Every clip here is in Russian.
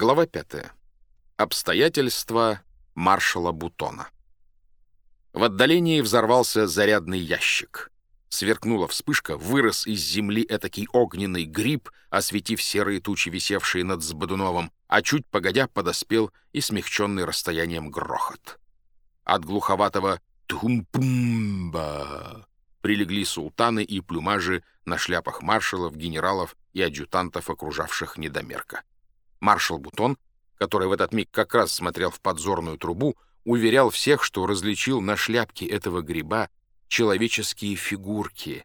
Глава 5. Обстоятельства маршала Бутона. В отдалении взорвался зарядный ящик. Сверкнула вспышка, вырос из земли этакий огненный гриб, осветив серые тучи, висевшие над Сбодуновым, а чуть погодя подоспел и смягченный расстоянием грохот. От глуховатого «тум-пумба» прилегли султаны и плюмажи на шляпах маршалов, генералов и адъютантов, окружавших недомерка. Маршал Бутон, который в этот миг как раз смотрел в подзорную трубу, уверял всех, что различил на шляпке этого гриба человеческие фигурки.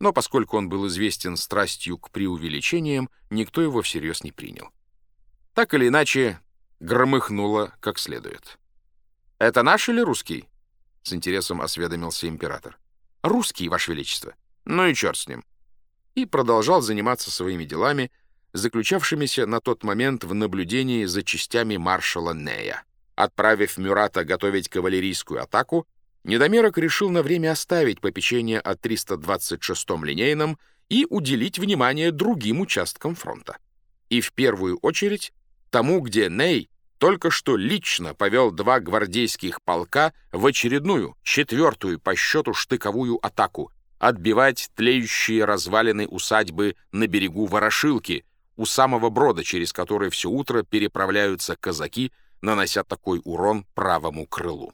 Но поскольку он был известен страстью к преувеличениям, никто его всерьез не принял. Так или иначе, громыхнуло как следует. «Это наш или русский?» — с интересом осведомился император. «Русский, Ваше Величество. Ну и черт с ним». И продолжал заниматься своими делами, заключавшимися на тот момент в наблюдении за частями маршала Нея. Отправив Мюрата готовить кавалерийскую атаку, Недомерок решил на время оставить попечение о 326-м линейном и уделить внимание другим участкам фронта. И в первую очередь тому, где Ней только что лично повел два гвардейских полка в очередную, четвертую по счету штыковую атаку, отбивать тлеющие развалины усадьбы на берегу Ворошилки, у самого брода, через который все утро переправляются казаки, нанося такой урон правому крылу.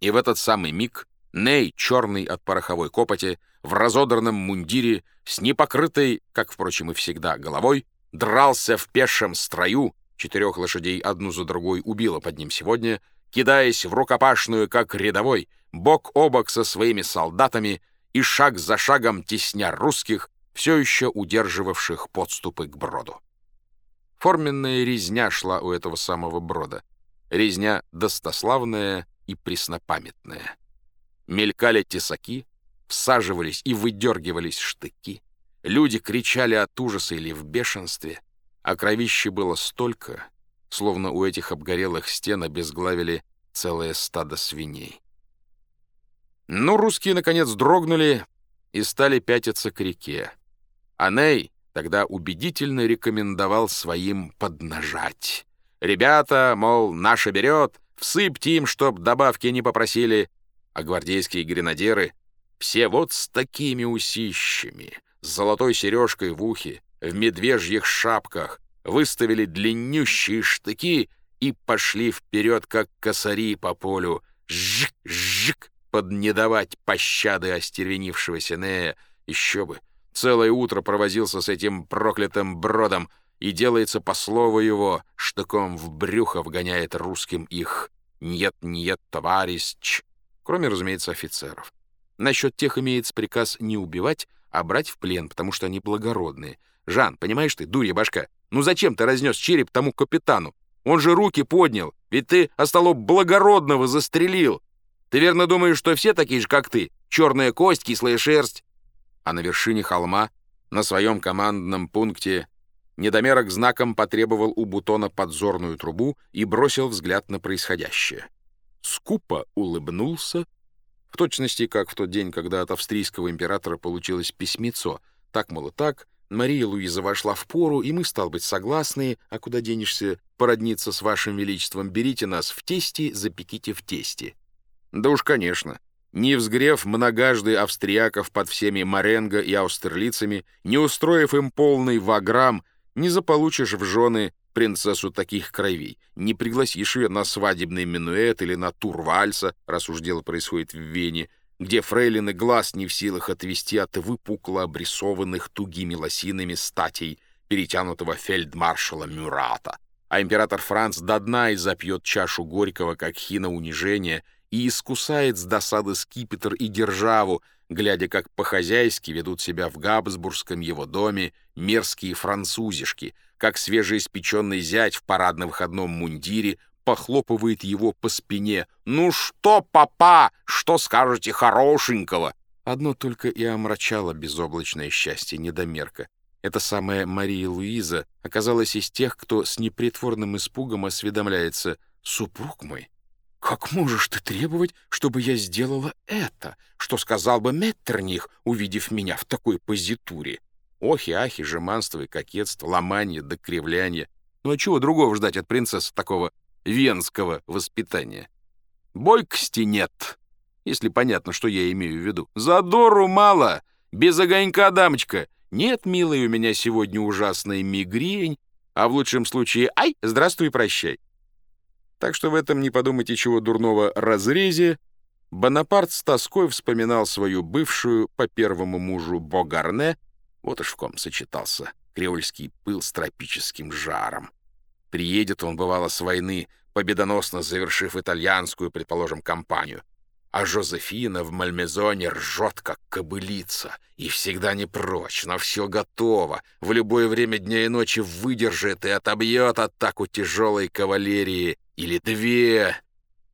И в этот самый миг Ней, черный от пороховой копоти, в разодранном мундире, с непокрытой, как, впрочем, и всегда, головой, дрался в пешем строю, четырех лошадей одну за другой убило под ним сегодня, кидаясь в рукопашную, как рядовой, бок о бок со своими солдатами и шаг за шагом тесня русских, все еще удерживавших подступы к броду. Форменная резня шла у этого самого брода. Резня достославная и преснопамятное. Мелькали тесаки, всаживались и выдергивались штыки. Люди кричали от ужаса или в бешенстве, а кровищи было столько, словно у этих обгорелых стен обезглавили целое стадо свиней. Ну, русские, наконец, дрогнули и стали пятиться к реке. Аней тогда убедительно рекомендовал своим поднажать. «Ребята, мол, наша берет, Всыпьте им, чтоб добавки не попросили. А гвардейские гренадеры все вот с такими усищами, с золотой сережкой в ухе, в медвежьих шапках, выставили длиннющие штыки и пошли вперед, как косари по полю. Жик-жик! Поднедавать пощады остервенившегося Нея. Еще бы! Целое утро провозился с этим проклятым бродом — и делается по слову его, штыком в брюхо вгоняет русским их «нет-нет, товарищ», кроме, разумеется, офицеров. Насчет тех имеется приказ не убивать, а брать в плен, потому что они благородные. Жан, понимаешь ты, дурья башка, ну зачем ты разнес череп тому капитану? Он же руки поднял, ведь ты остолоп благородного застрелил. Ты верно думаешь, что все такие же, как ты? Черная кость, кислая шерсть. А на вершине холма, на своем командном пункте, Недомерок знаком потребовал у Бутона подзорную трубу и бросил взгляд на происходящее. Скупо улыбнулся, в точности, как в тот день, когда от австрийского императора получилось письмецо. Так, мол, так, Мария Луиза вошла в пору, и мы, стал быть, согласны, а куда денешься, породниться с вашим величеством, берите нас в тесте, запеките в тесте. Да уж, конечно. Не взгрев многожды австрияков под всеми Маренго и аустерлицами, не устроив им полный ваграм, не заполучишь в жены принцессу таких кровей, не пригласишь ее на свадебный минуэт или на тур вальса, раз уж дело происходит в Вене, где фрейлины глаз не в силах отвести от выпукло обрисованных тугими лосинами статей перетянутого фельдмаршала Мюрата. А император Франц до дна и запьет чашу горького, как хина унижения, и искусает с досады скипетр и державу, глядя, как по-хозяйски ведут себя в Габсбургском его доме мерзкие французишки, как свежеиспеченный зять в парадно-выходном мундире похлопывает его по спине. «Ну что, папа, что скажете хорошенького?» Одно только и омрачало безоблачное счастье недомерка. Эта самая Мария Луиза оказалась из тех, кто с непритворным испугом осведомляется «Супруг мой, «Как можешь ты требовать, чтобы я сделала это? Что сказал бы Меттерних, увидев меня в такой позитуре? Охи, ахи, жеманство и кокетство, ломание да кривляние. Ну а чего другого ждать от принцессы такого венского воспитания? Бойкости нет, если понятно, что я имею в виду. Задору мало, без огонька, дамочка. Нет, милая, у меня сегодня ужасная мигрень, а в лучшем случае «Ай, здравствуй, прощай». Так что в этом не подумайте чего дурного разрезе. Бонапарт с тоской вспоминал свою бывшую по первому мужу Богарне, вот уж в ком сочетался креольский пыл с тропическим жаром. Приедет он, бывало, с войны, победоносно завершив итальянскую, предположим, кампанию. А Жозефина в Мальмезоне ржет, как кобылица, и всегда не прочь, но все готово, в любое время дня и ночи выдержит и отобьет атаку тяжелой кавалерии или две,